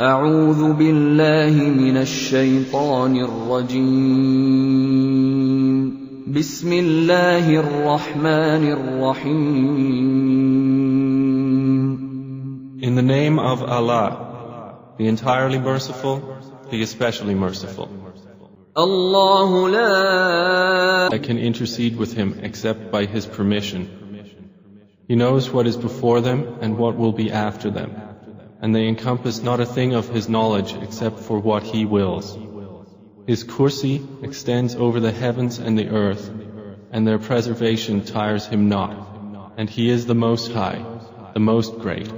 أعوذ بالله من الشيطان الرجيم بسم الله الرحمن الرحيم In the name of Allah, the entirely merciful, the especially merciful. الله لا I can intercede with him except by his permission. He knows what is before them and what will be after them, and they encompass not a thing of his knowledge except for what he wills. His kursi extends over the heavens and the earth, and their preservation tires him not, and he is the Most High, the Most Great.